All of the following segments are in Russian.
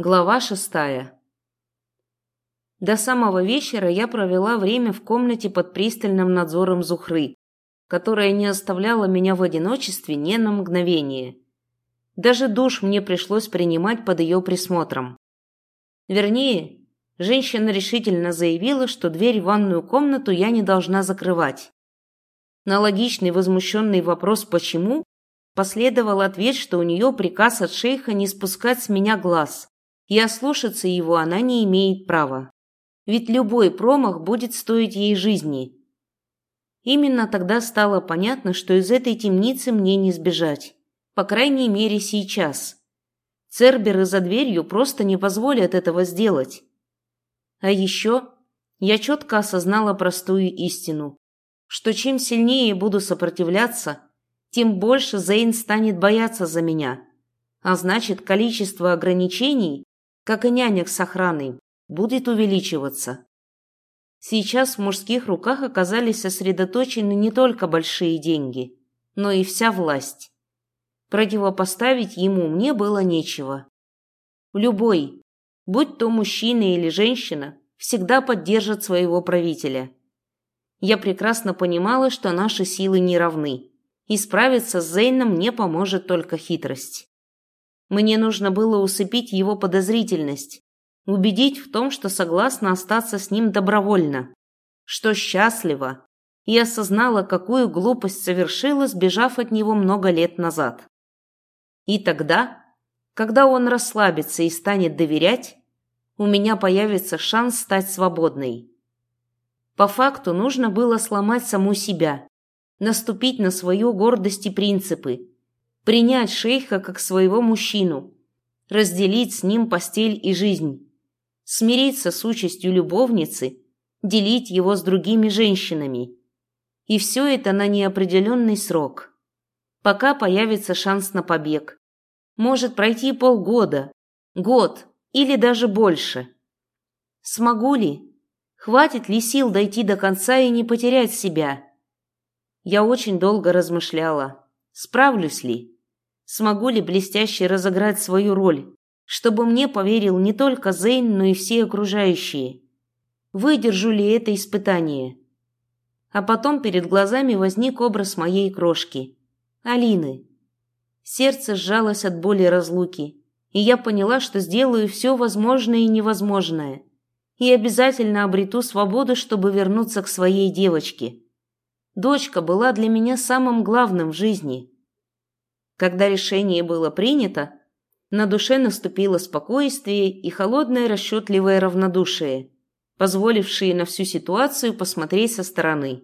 Глава шестая. До самого вечера я провела время в комнате под пристальным надзором Зухры, которая не оставляла меня в одиночестве ни на мгновение. Даже душ мне пришлось принимать под ее присмотром. Вернее, женщина решительно заявила, что дверь в ванную комнату я не должна закрывать. На логичный возмущенный вопрос «почему?» последовал ответ, что у нее приказ от шейха не спускать с меня глаз и ослушаться его она не имеет права. Ведь любой промах будет стоить ей жизни. Именно тогда стало понятно, что из этой темницы мне не сбежать. По крайней мере, сейчас. Церберы за дверью просто не позволят этого сделать. А еще я четко осознала простую истину, что чем сильнее буду сопротивляться, тем больше Зейн станет бояться за меня. А значит, количество ограничений как и нянек с охраной, будет увеличиваться. Сейчас в мужских руках оказались сосредоточены не только большие деньги, но и вся власть. Противопоставить ему мне было нечего. Любой, будь то мужчина или женщина, всегда поддержит своего правителя. Я прекрасно понимала, что наши силы не равны, и справиться с Зейном мне поможет только хитрость. Мне нужно было усыпить его подозрительность, убедить в том, что согласна остаться с ним добровольно, что счастлива, и осознала, какую глупость совершила, сбежав от него много лет назад. И тогда, когда он расслабится и станет доверять, у меня появится шанс стать свободной. По факту нужно было сломать саму себя, наступить на свою гордость и принципы, принять шейха как своего мужчину, разделить с ним постель и жизнь, смириться с участью любовницы, делить его с другими женщинами. И все это на неопределенный срок. Пока появится шанс на побег. Может пройти полгода, год или даже больше. Смогу ли? Хватит ли сил дойти до конца и не потерять себя? Я очень долго размышляла, справлюсь ли. Смогу ли блестяще разыграть свою роль, чтобы мне поверил не только Зейн, но и все окружающие? Выдержу ли это испытание? А потом перед глазами возник образ моей крошки. Алины. Сердце сжалось от боли разлуки, и я поняла, что сделаю все возможное и невозможное. И обязательно обрету свободу, чтобы вернуться к своей девочке. Дочка была для меня самым главным в жизни – когда решение было принято, на душе наступило спокойствие и холодное расчетливое равнодушие, позволившие на всю ситуацию посмотреть со стороны.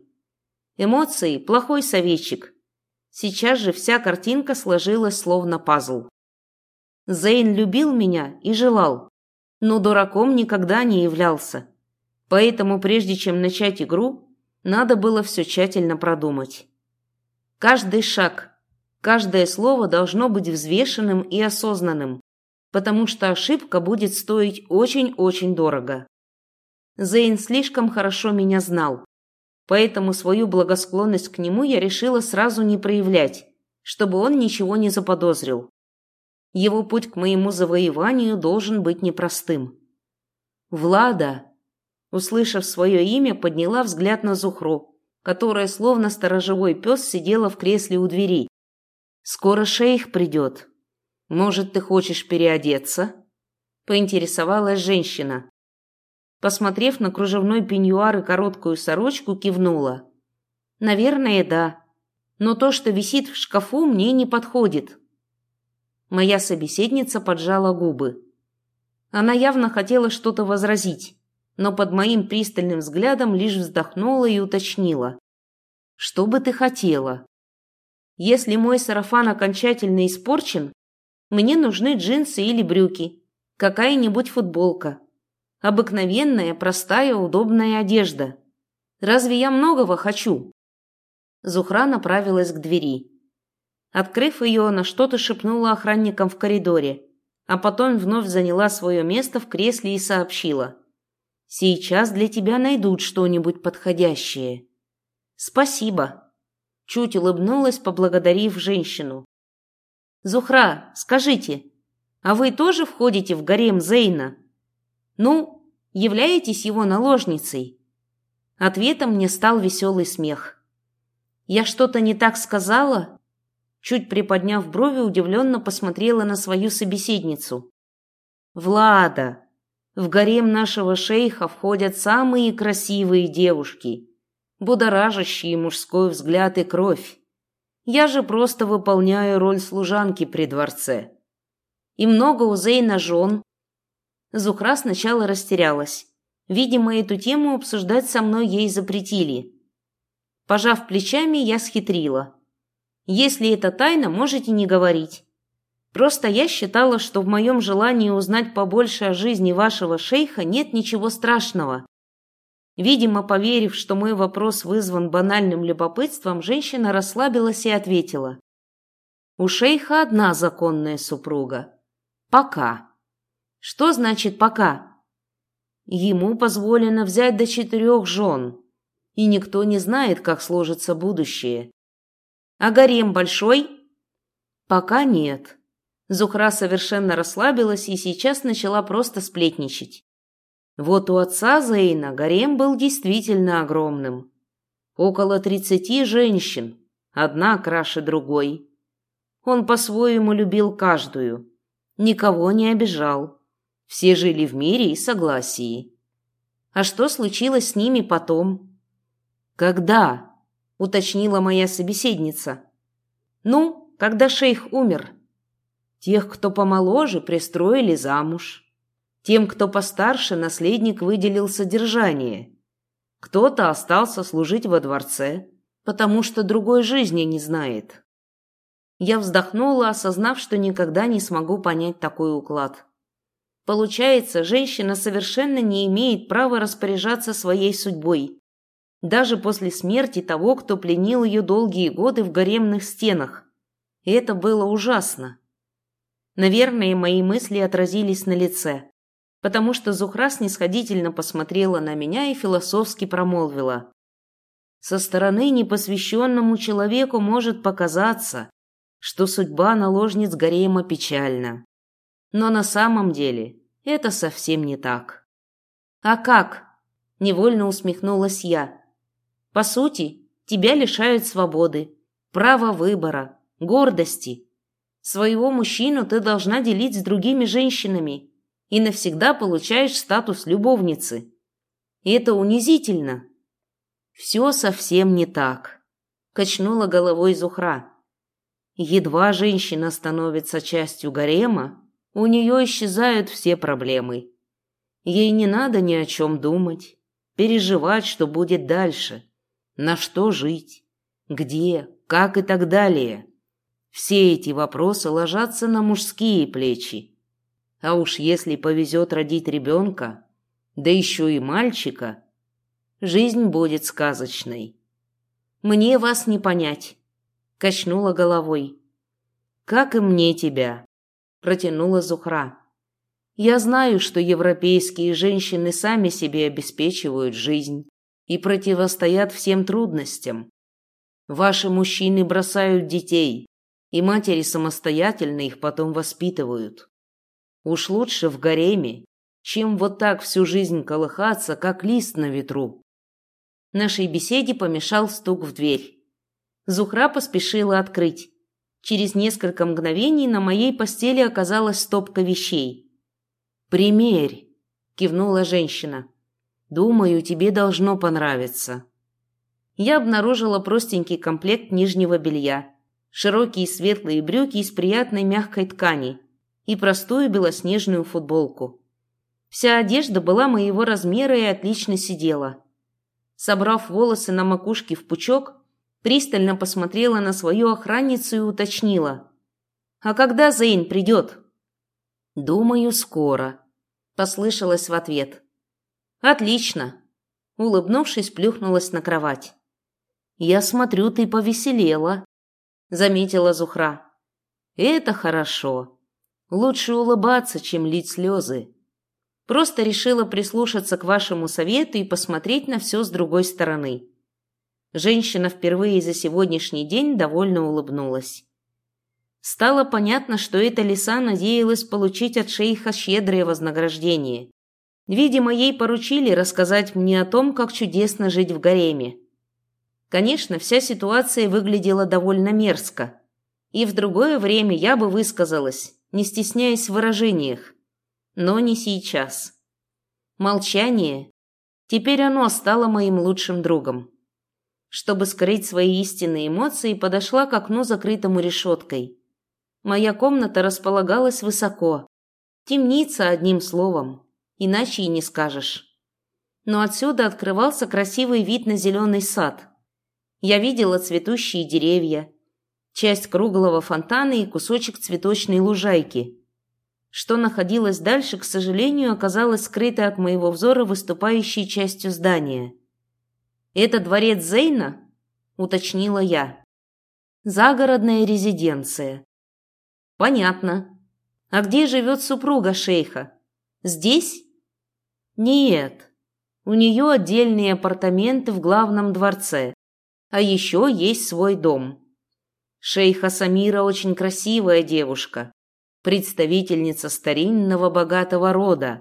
Эмоции – плохой советчик. Сейчас же вся картинка сложилась словно пазл. Зейн любил меня и желал, но дураком никогда не являлся. Поэтому прежде чем начать игру, надо было все тщательно продумать. Каждый шаг – Каждое слово должно быть взвешенным и осознанным, потому что ошибка будет стоить очень-очень дорого. Зейн слишком хорошо меня знал, поэтому свою благосклонность к нему я решила сразу не проявлять, чтобы он ничего не заподозрил. Его путь к моему завоеванию должен быть непростым. «Влада!» Услышав свое имя, подняла взгляд на Зухру, которая, словно сторожевой пес, сидела в кресле у двери, Скоро шейх придет. Может, ты хочешь переодеться?» Поинтересовалась женщина. Посмотрев на кружевной пеньюар и короткую сорочку, кивнула. «Наверное, да. Но то, что висит в шкафу, мне не подходит». Моя собеседница поджала губы. Она явно хотела что-то возразить, но под моим пристальным взглядом лишь вздохнула и уточнила. «Что бы ты хотела?» Если мой сарафан окончательно испорчен, мне нужны джинсы или брюки, какая-нибудь футболка. Обыкновенная, простая, удобная одежда. Разве я многого хочу? Зухра направилась к двери. Открыв ее, она что-то шепнула охранникам в коридоре, а потом вновь заняла свое место в кресле и сообщила. «Сейчас для тебя найдут что-нибудь подходящее». «Спасибо», Чуть улыбнулась, поблагодарив женщину. «Зухра, скажите, А вы тоже входите в гарем Зейна? Ну, являетесь его наложницей?» Ответом мне стал веселый смех. «Я что-то не так сказала?» Чуть приподняв брови, удивленно посмотрела на свою собеседницу. «Влада, в гарем нашего шейха входят самые красивые девушки, будоражащие мужской взгляд и кровь. Я же просто выполняю роль служанки при дворце. И много у Зейна жен». Зухра сначала растерялась. Видимо, эту тему обсуждать со мной ей запретили. Пожав плечами, я схитрила. Если это тайна, можете не говорить. Просто я считала, что в моем желании узнать побольше о жизни вашего шейха нет ничего страшного. Видимо, поверив, что мой вопрос вызван банальным любопытством, женщина расслабилась и ответила. У шейха одна законная супруга. Пока. Что значит «пока»? Ему позволено взять до четырех жен и никто не знает, как сложится будущее. А гарем большой? Пока нет. Зухра совершенно расслабилась и сейчас начала просто сплетничать. Вот у отца Зейна гарем был действительно огромным. Около тридцати женщин, одна краше другой. Он по-своему любил каждую, никого не обижал. Все жили в мире и согласии. А что случилось с ними потом? «Когда?» – уточнила моя собеседница. «Ну, когда шейх умер. Тех, кто помоложе, пристроили замуж. Тем, кто постарше, наследник выделил содержание. Кто-то остался служить во дворце, потому что другой жизни не знает». Я вздохнула, осознав, что никогда не смогу понять такой уклад. Получается, женщина совершенно не имеет права распоряжаться своей судьбой даже после смерти того, кто пленил ее долгие годы в гаремных стенах. И это было ужасно. Наверное, мои мысли отразились на лице, потому что Зухра снисходительно посмотрела на меня и философски промолвила. Со стороны непосвященному человеку может показаться, что судьба наложниц гарема печальна. Но на самом деле это совсем не так. «А как?» – невольно усмехнулась я. По сути, тебя лишают свободы, права выбора, гордости. Своего мужчину ты должна делить с другими женщинами и навсегда получаешь статус любовницы. И это унизительно. Все совсем не так, качнула головой Зухра. Едва женщина становится частью гарема, у нее исчезают все проблемы. Ей не надо ни о чем думать, переживать, что будет дальше на что жить, где, как и так далее. Все эти вопросы ложатся на мужские плечи. А уж если повезет родить ребенка, да еще и мальчика, жизнь будет сказочной. «Мне вас не понять», — качнула головой. «Как и мне тебя», — протянула Зухра. «Я знаю, что европейские женщины сами себе обеспечивают жизнь и противостоят всем трудностям. Ваши мужчины бросают детей, и матери самостоятельно их потом воспитывают. Уж лучше в гареме, чем вот так всю жизнь колыхаться, как лист на ветру. Нашей беседе помешал стук в дверь. Зухра поспешила открыть. Через несколько мгновений на моей постели оказалась стопка вещей. «Примерь», – кивнула женщина. Думаю, тебе должно понравиться. Я обнаружила простенький комплект нижнего белья, широкие светлые брюки из приятной мягкой ткани и простую белоснежную футболку. Вся одежда была моего размера и отлично сидела. Собрав волосы на макушке в пучок, пристально посмотрела на свою охранницу и уточнила. «А когда Зейн придет?» «Думаю, скоро», — послышалось в ответ. «Отлично!» Улыбнувшись, плюхнулась на кровать. «Я смотрю, ты повеселела», — заметила Зухра. «Это хорошо. Лучше улыбаться, чем лить слезы. Просто решила прислушаться к вашему совету и посмотреть на все с другой стороны». Женщина впервые за сегодняшний день довольно улыбнулась. Стало понятно, что эта лиса надеялась получить от шейха щедрое вознаграждение. Видимо, ей поручили рассказать мне о том, как чудесно жить в гареме. Конечно, вся ситуация выглядела довольно мерзко. И в другое время я бы высказалась, не стесняясь в выражениях. Но не сейчас. Молчание. Теперь оно стало моим лучшим другом. Чтобы скрыть свои истинные эмоции, подошла к окну, закрытому решеткой. Моя комната располагалась высоко. Темница, одним словом. Иначе и не скажешь. Но отсюда открывался красивый вид на зеленый сад. Я видела цветущие деревья, часть круглого фонтана и кусочек цветочной лужайки. Что находилось дальше, к сожалению, оказалось скрыто от моего взора выступающей частью здания. «Это дворец Зейна?» – уточнила я. «Загородная резиденция», Понятно. А где живет супруга шейха? Здесь? Нет. У нее отдельные апартаменты в главном дворце. А еще есть свой дом. Шейха Самира очень красивая девушка, представительница старинного богатого рода.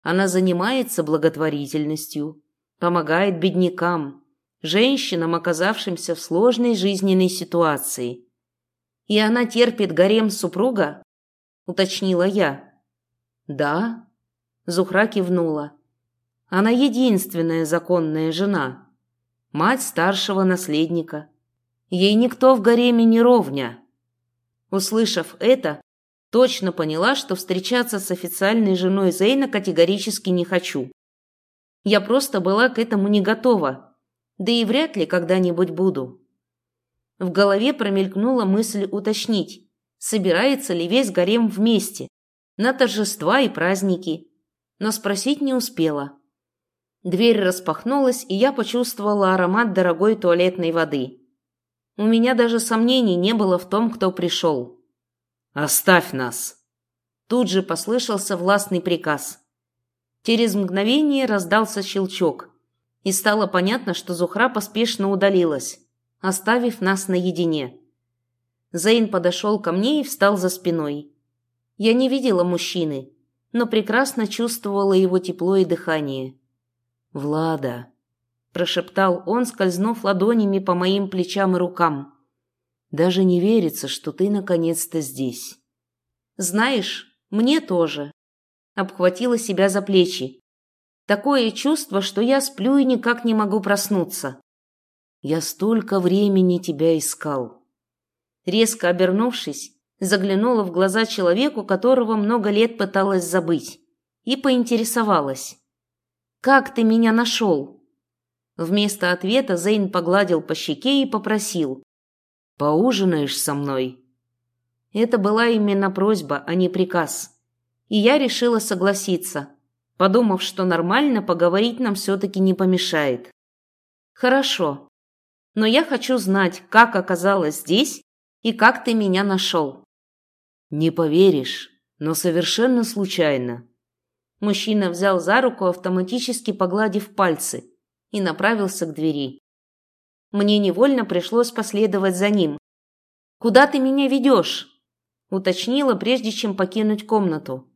Она занимается благотворительностью, помогает беднякам, женщинам, оказавшимся в сложной жизненной ситуации. «И она терпит гарем супруга?» – уточнила я. «Да», – Зухра кивнула. «Она единственная законная жена, мать старшего наследника. Ей никто в гареме не ровня». Услышав это, точно поняла, что встречаться с официальной женой Зейна категорически не хочу. Я просто была к этому не готова, да и вряд ли когда-нибудь буду. В голове промелькнула мысль уточнить, собирается ли весь гарем вместе, на торжества и праздники, но спросить не успела. Дверь распахнулась, и я почувствовала аромат дорогой туалетной воды. У меня даже сомнений не было в том, кто пришел. «Оставь нас!» Тут же послышался властный приказ. Через мгновение раздался щелчок, и стало понятно, что Зухра поспешно удалилась оставив нас наедине. Зейн подошел ко мне и встал за спиной. Я не видела мужчины, но прекрасно чувствовала его тепло и дыхание. «Влада», – прошептал он, скользнув ладонями по моим плечам и рукам. «Даже не верится, что ты наконец-то здесь». «Знаешь, мне тоже», – обхватила себя за плечи. «Такое чувство, что я сплю и никак не могу проснуться». Я столько времени тебя искал. Резко обернувшись, заглянула в глаза человеку, которого много лет пыталась забыть, и поинтересовалась. «Как ты меня нашел?» Вместо ответа Зейн погладил по щеке и попросил. «Поужинаешь со мной?» Это была именно просьба, а не приказ. И я решила согласиться, подумав, что нормально поговорить нам все-таки не помешает. «Хорошо», но я хочу знать, как оказалась здесь и как ты меня нашел». «Не поверишь, но совершенно случайно». Мужчина взял за руку, автоматически погладив пальцы, и направился к двери. Мне невольно пришлось последовать за ним. «Куда ты меня ведешь?» – уточнила, прежде чем покинуть комнату.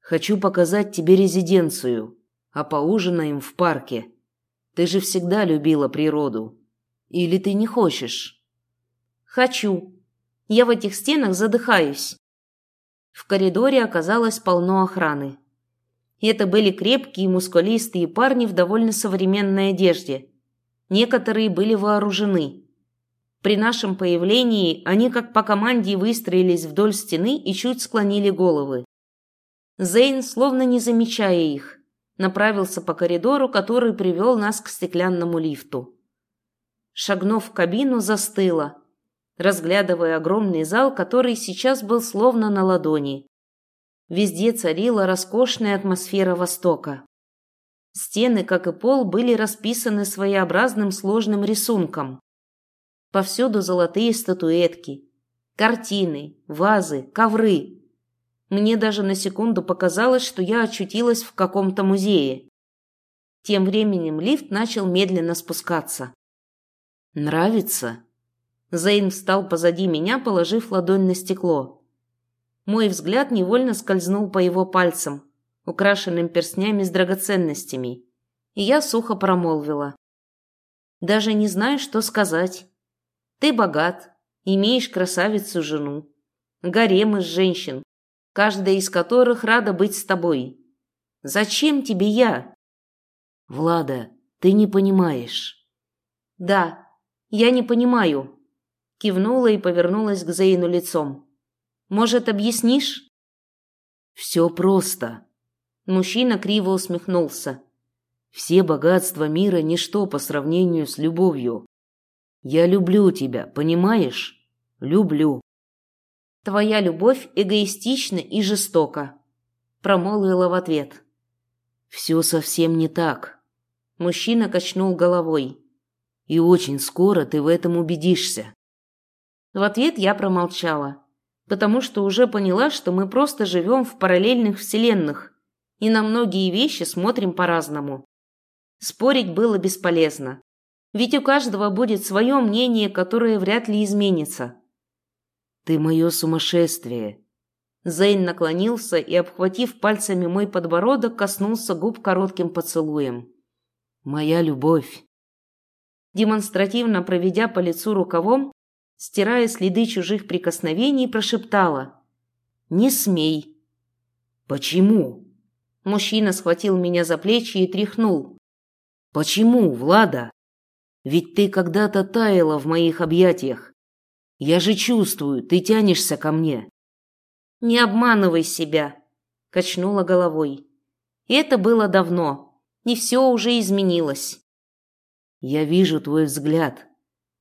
«Хочу показать тебе резиденцию, а поужинаем в парке. Ты же всегда любила природу». Или ты не хочешь? Хочу. Я в этих стенах задыхаюсь. В коридоре оказалось полно охраны. Это были крепкие, мускулистые парни в довольно современной одежде. Некоторые были вооружены. При нашем появлении они как по команде выстроились вдоль стены и чуть склонили головы. Зейн, словно не замечая их, направился по коридору, который привел нас к стеклянному лифту шагнув в кабину, застыла, разглядывая огромный зал, который сейчас был словно на ладони. Везде царила роскошная атмосфера Востока. Стены, как и пол, были расписаны своеобразным сложным рисунком. Повсюду золотые статуэтки, картины, вазы, ковры. Мне даже на секунду показалось, что я очутилась в каком-то музее. Тем временем лифт начал медленно спускаться. «Нравится?» Зейн встал позади меня, положив ладонь на стекло. Мой взгляд невольно скользнул по его пальцам, украшенным перстнями с драгоценностями, и я сухо промолвила. «Даже не знаю, что сказать. Ты богат, имеешь красавицу жену, гарем из женщин, каждая из которых рада быть с тобой. Зачем тебе я?» «Влада, ты не понимаешь». «Да, я не понимаю», — кивнула и повернулась к Зейну лицом. «Может, объяснишь?» «Все просто». Мужчина криво усмехнулся. «Все богатства мира – ничто по сравнению с любовью. Я люблю тебя, понимаешь? Люблю». «Твоя любовь эгоистична и жестока», – промолвила в ответ. «Все совсем не так». Мужчина качнул головой. «И очень скоро ты в этом убедишься». В ответ я промолчала, потому что уже поняла, что мы просто живем в параллельных вселенных и на многие вещи смотрим по-разному. Спорить было бесполезно, ведь у каждого будет свое мнение, которое вряд ли изменится. «Ты мое сумасшествие», Зейн наклонился и, обхватив пальцами мой подбородок, коснулся губ коротким поцелуем. Моя любовь. Демонстративно проведя по лицу рукавом, стирая следы чужих прикосновений, прошептала. «Не смей». «Почему?» Мужчина схватил меня за плечи и тряхнул. «Почему, Влада? Ведь ты когда-то таяла в моих объятиях. Я же чувствую, ты тянешься ко мне». «Не обманывай себя», — качнула головой. «Это было давно, не все уже изменилось. Я вижу твой взгляд,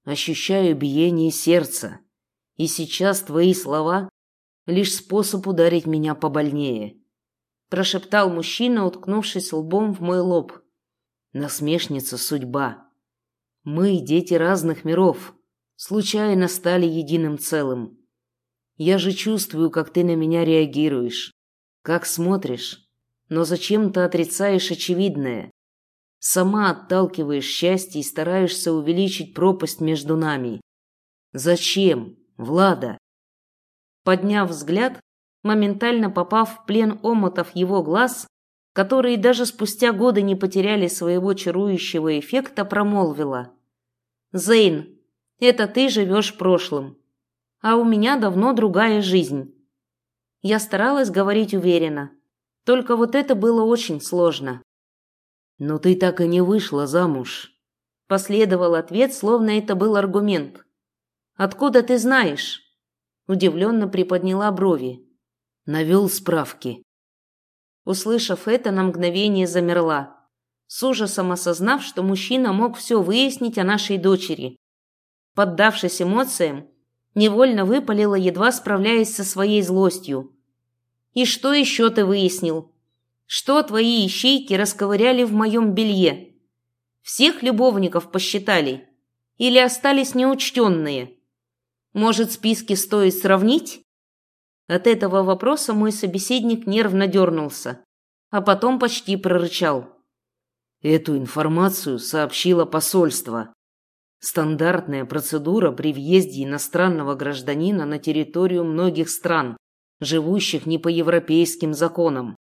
ощущаю биение сердца, и сейчас твои слова — лишь способ ударить меня побольнее. Прошептал мужчина, уткнувшись лбом в мой лоб. Насмешница судьба. Мы, дети разных миров, случайно стали единым целым. Я же чувствую, как ты на меня реагируешь, как смотришь, но зачем-то отрицаешь очевидное. Сама отталкиваешь счастье и стараешься увеличить пропасть между нами. Зачем, Влада? Подняв взгляд, моментально попав в плен омотов его глаз, которые даже спустя годы не потеряли своего чарующего эффекта, промолвила. «Зейн, это ты живешь прошлым, а у меня давно другая жизнь». Я старалась говорить уверенно, только вот это было очень сложно. «Но ты так и не вышла замуж», – последовал ответ, словно это был аргумент. «Откуда ты знаешь?» Удивленно приподняла брови. Навел справки. Услышав это, на мгновение замерла, с ужасом осознав, что мужчина мог все выяснить о нашей дочери. Поддавшись эмоциям, невольно выпалила, едва справляясь со своей злостью. И что еще ты выяснил? Что твои ищейки расковыряли в моем белье? Всех любовников посчитали? Или остались неучтенные? Может, списки стоит сравнить? От этого вопроса мой собеседник нервно дернулся, а потом почти прорычал. Эту информацию сообщило посольство. Стандартная процедура при въезде иностранного гражданина на территорию многих стран живущих не по европейским законам.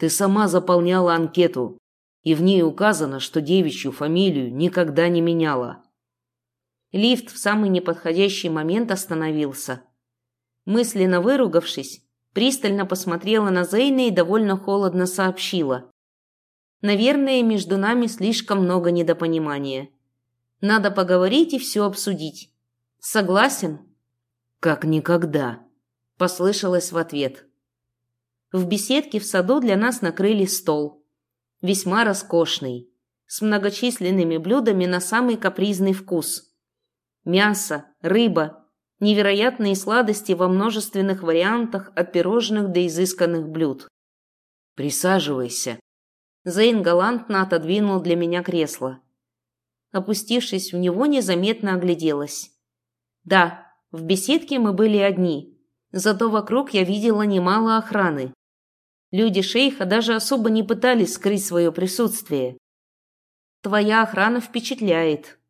Ты сама заполняла анкету, и в ней указано, что девичью фамилию никогда не меняла. Лифт в самый неподходящий момент остановился. Мысленно выругавшись, пристально посмотрела на Зейна и довольно холодно сообщила. «Наверное, между нами слишком много недопонимания. Надо поговорить и все обсудить. Согласен?» «Как никогда», послышалось в ответ. В беседке в саду для нас накрыли стол. Весьма роскошный, с многочисленными блюдами на самый капризный вкус. Мясо, рыба, невероятные сладости во множественных вариантах от пирожных до изысканных блюд. «Присаживайся». Зейн галантно отодвинул для меня кресло. Опустившись в него, незаметно огляделась. Да, в беседке мы были одни, Зато вокруг я видела немало охраны. Люди шейха даже особо не пытались скрыть свое присутствие. «Твоя охрана впечатляет»,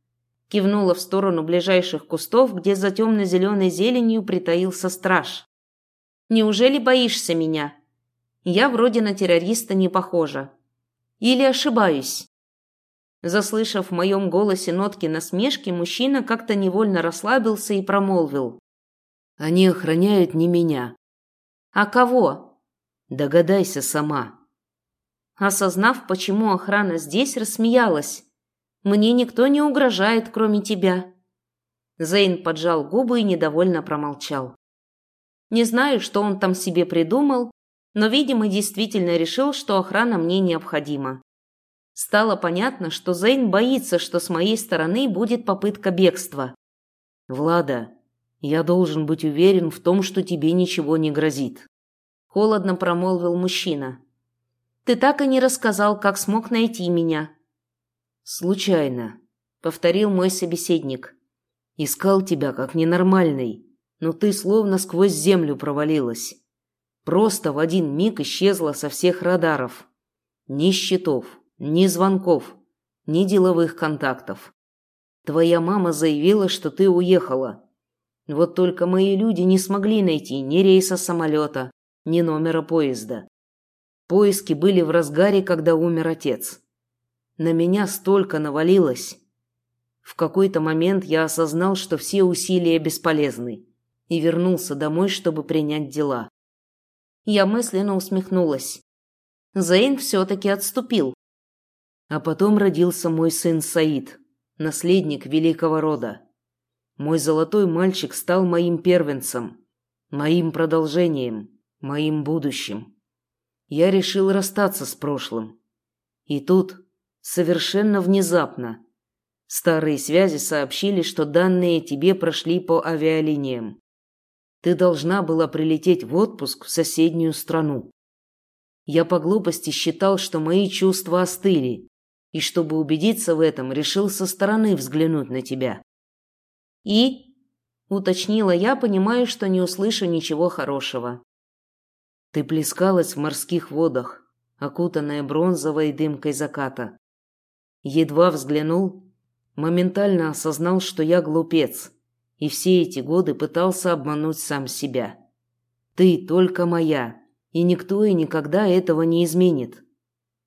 Кивнула в сторону ближайших кустов, где за темно-зеленой зеленью притаился страж. «Неужели боишься меня? Я вроде на террориста не похожа. Или ошибаюсь?» Заслышав в моем голосе нотки насмешки, мужчина как-то невольно расслабился и промолвил. «Они охраняют не меня». «А кого?» «Догадайся сама». Осознав, почему охрана здесь, рассмеялась. «Мне никто не угрожает, кроме тебя». Зейн поджал губы и недовольно промолчал. Не знаю, что он там себе придумал, но, видимо, действительно решил, что охрана мне необходима. Стало понятно, что Зейн боится, что с моей стороны будет попытка бегства. «Влада, я должен быть уверен в том, что тебе ничего не грозит», – холодно промолвил мужчина. «Ты так и не рассказал, как смог найти меня». «Случайно», – повторил мой собеседник. «Искал тебя как ненормальный, но ты словно сквозь землю провалилась. Просто в один миг исчезла со всех радаров. Ни счетов, ни звонков, ни деловых контактов. Твоя мама заявила, что ты уехала. Вот только мои люди не смогли найти ни рейса самолета, ни номера поезда. Поиски были в разгаре, когда умер отец. На меня столько навалилось. В какой-то момент я осознал, что все усилия бесполезны, и вернулся домой, чтобы принять дела. Я мысленно усмехнулась. Зейн все-таки отступил, а потом родился мой сын Саид, наследник великого рода. Мой золотой мальчик стал моим первенцем, моим продолжением, моим будущим. Я решил расстаться с прошлым. И тут, совершенно внезапно, старые связи сообщили, что данные тебе прошли по авиалиниям. Ты должна была прилететь в отпуск в соседнюю страну. Я по глупости считал, что мои чувства остыли, и чтобы убедиться в этом, решил со стороны взглянуть на тебя. И уточнила я, понимая, что не услышу ничего хорошего. Ты плескалась в морских водах, окутанная бронзовой дымкой заката. Едва взглянул, моментально осознал, что я глупец, и все эти годы пытался обмануть сам себя. Ты только моя, и никто и никогда этого не изменит.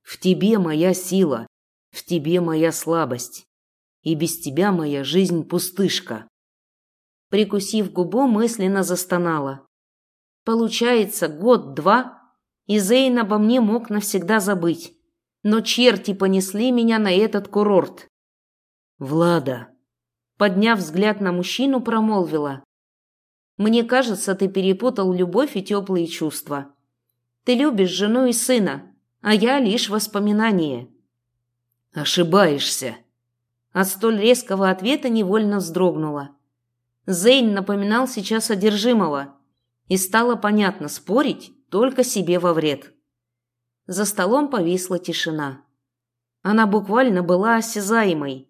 В тебе моя сила, в тебе моя слабость, и без тебя моя жизнь пустышка. Прикусив губу, мысленно застонала. Получается, год-два, и Зейн обо мне мог навсегда забыть. Но черти понесли меня на этот курорт. Влада, подняв взгляд на мужчину, промолвила. Мне кажется, ты перепутал любовь и теплые чувства. Ты любишь жену и сына, а я лишь воспоминание. «Ошибаешься!» От столь резкого ответа невольно вздрогнула. Зейн напоминал сейчас одержимого, и стало понятно, спорить только себе во вред. За столом повисла тишина. Она буквально была осязаемой.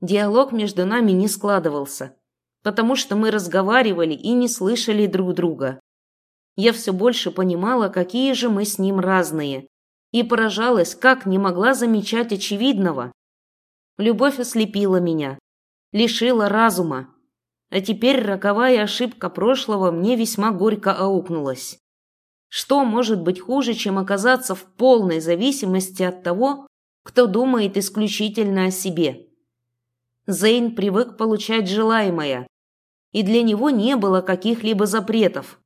Диалог между нами не складывался, потому что мы разговаривали и не слышали друг друга. Я все больше понимала, какие же мы с ним разные, и поражалась, как не могла замечать очевидного. Любовь ослепила меня, лишила разума, а теперь роковая ошибка прошлого мне весьма горько аукнулась. Что может быть хуже, чем оказаться в полной зависимости от того, кто думает исключительно о себе? Зейн привык получать желаемое, и для него не было каких-либо запретов.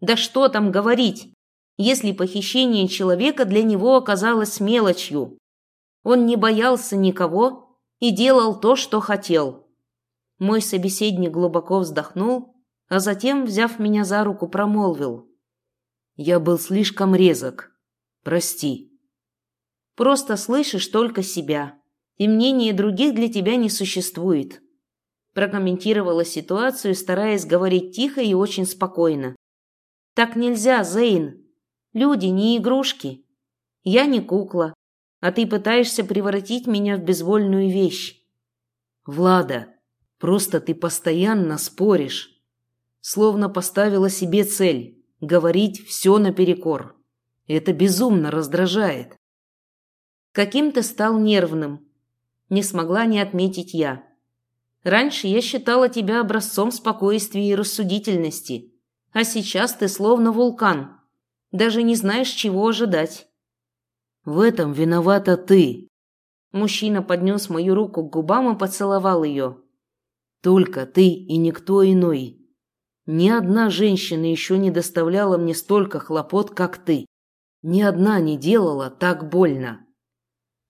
Да что там говорить, если похищение человека для него оказалось мелочью. Он не боялся никого и делал то, что хотел. Мой собеседник глубоко вздохнул, а затем, взяв меня за руку, промолвил. «Я был слишком резок. Прости». «Просто слышишь только себя, и мнение других для тебя не существует», прокомментировала ситуацию, стараясь говорить тихо и очень спокойно. «Так нельзя, Зейн. Люди не игрушки. Я не кукла, а ты пытаешься превратить меня в безвольную вещь. Влада, просто ты постоянно споришь. Словно поставила себе цель – говорить все наперекор. Это безумно раздражает. Каким ты стал нервным. Не смогла не отметить я. Раньше я считала тебя образцом спокойствия и рассудительности, а сейчас ты словно вулкан. Даже не знаешь, чего ожидать. В этом виновата ты. Мужчина поднес мою руку к губам и поцеловал ее. Только ты и никто иной. Ни одна женщина еще не доставляла мне столько хлопот, как ты. Ни одна не делала так больно.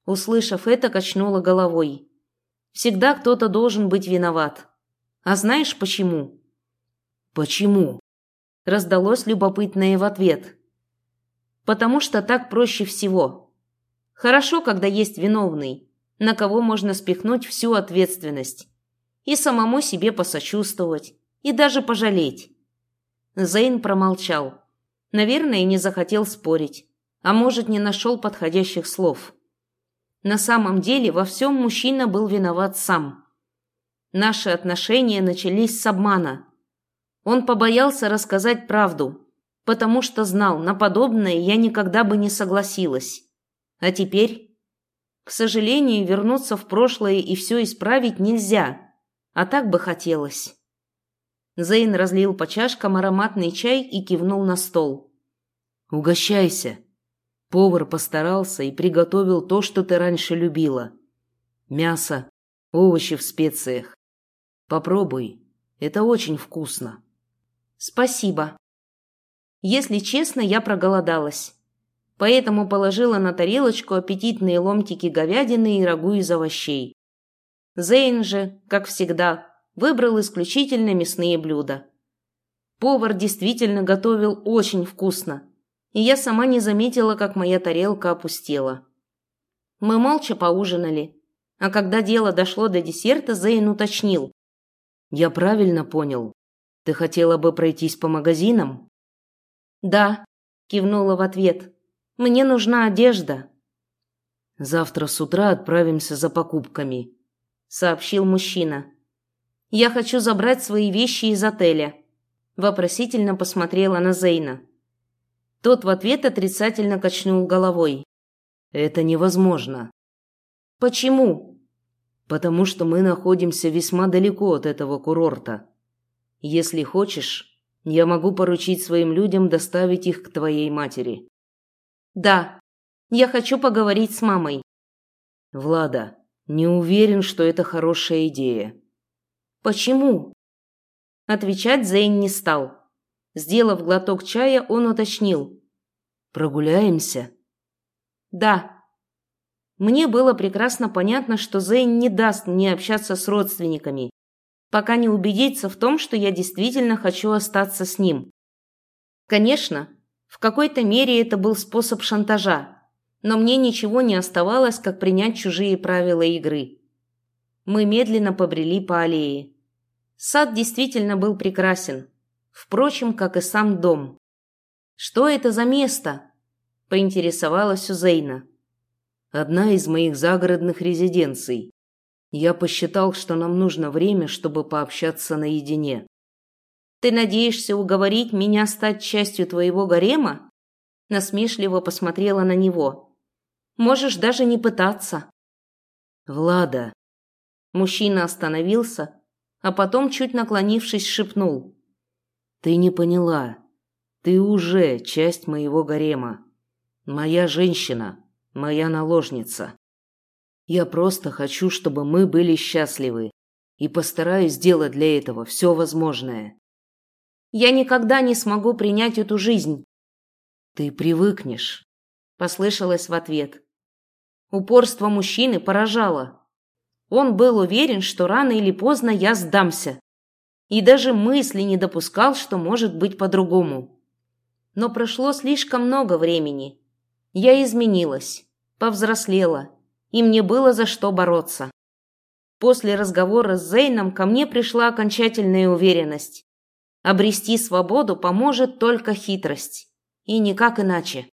Услышав это, качнула головой. Всегда кто-то должен быть виноват. А знаешь почему? Почему? Раздалось любопытное в ответ. Потому что так проще всего. Хорошо, когда есть виновный, на кого можно спихнуть всю ответственность. И самому себе посочувствовать, и даже пожалеть. Зейн промолчал. Наверное, не захотел спорить, а может, не нашел подходящих слов. На самом деле во всем мужчина был виноват сам. Наши отношения начались с обмана. Он побоялся рассказать правду, потому что знал, на подобное я никогда бы не согласилась. А теперь, к сожалению, вернуться в прошлое и все исправить нельзя, а так бы хотелось. Зейн разлил по чашкам ароматный чай и кивнул на стол. «Угощайся!» Повар постарался и приготовил то, что ты раньше любила. Мясо, овощи в специях. Попробуй, это очень вкусно. Спасибо. Если честно, я проголодалась. Поэтому положила на тарелочку аппетитные ломтики говядины и рагу из овощей. Зейн же, как всегда, выбрал исключительно мясные блюда. Повар действительно готовил очень вкусно и я сама не заметила, как моя тарелка опустела. Мы молча поужинали, а когда дело дошло до десерта, Зейн уточнил. «Я правильно понял? Ты хотела бы пройтись по магазинам?» «Да», – кивнула в ответ. «Мне нужна одежда». «Завтра с утра отправимся за покупками», – сообщил мужчина. «Я хочу забрать свои вещи из отеля», – вопросительно посмотрела на Зейна. Тот в ответ отрицательно качнул головой. «Это невозможно». «Почему?» «Потому что мы находимся весьма далеко от этого курорта. Если хочешь, я могу поручить своим людям доставить их к твоей матери». «Да, я хочу поговорить с мамой». «Влада, не уверен, что это хорошая идея». «Почему?» Отвечать Зейн не стал. Сделав глоток чая, он уточнил. «Прогуляемся?» «Да». Мне было прекрасно понятно, что Зейн не даст мне общаться с родственниками, пока не убедится в том, что я действительно хочу остаться с ним. Конечно, в какой-то мере это был способ шантажа, но мне ничего не оставалось, как принять чужие правила игры. Мы медленно побрели по аллее. Сад действительно был прекрасен, Впрочем, как и сам дом. «Что это за место?» – поинтересовалась у Зейна. «Одна из моих загородных резиденций. Я посчитал, что нам нужно время, чтобы пообщаться наедине». «Ты надеешься уговорить меня стать частью твоего гарема?» Насмешливо посмотрела на него. «Можешь даже не пытаться». «Влада». Мужчина остановился, а потом, чуть наклонившись, шепнул. Ты не поняла. Ты уже часть моего гарема. Моя женщина, моя наложница. Я просто хочу, чтобы мы были счастливы, и постараюсь сделать для этого все возможное. Я никогда не смогу принять эту жизнь. Ты привыкнешь, послышалось в ответ. Упорство мужчины поражало. Он был уверен, что рано или поздно я сдамся и даже мысли не допускал, что может быть по-другому. Но прошло слишком много времени. Я изменилась, повзрослела, и мне было за что бороться. После разговора с Зейном ко мне пришла окончательная уверенность. Обрести свободу поможет только хитрость, и никак иначе.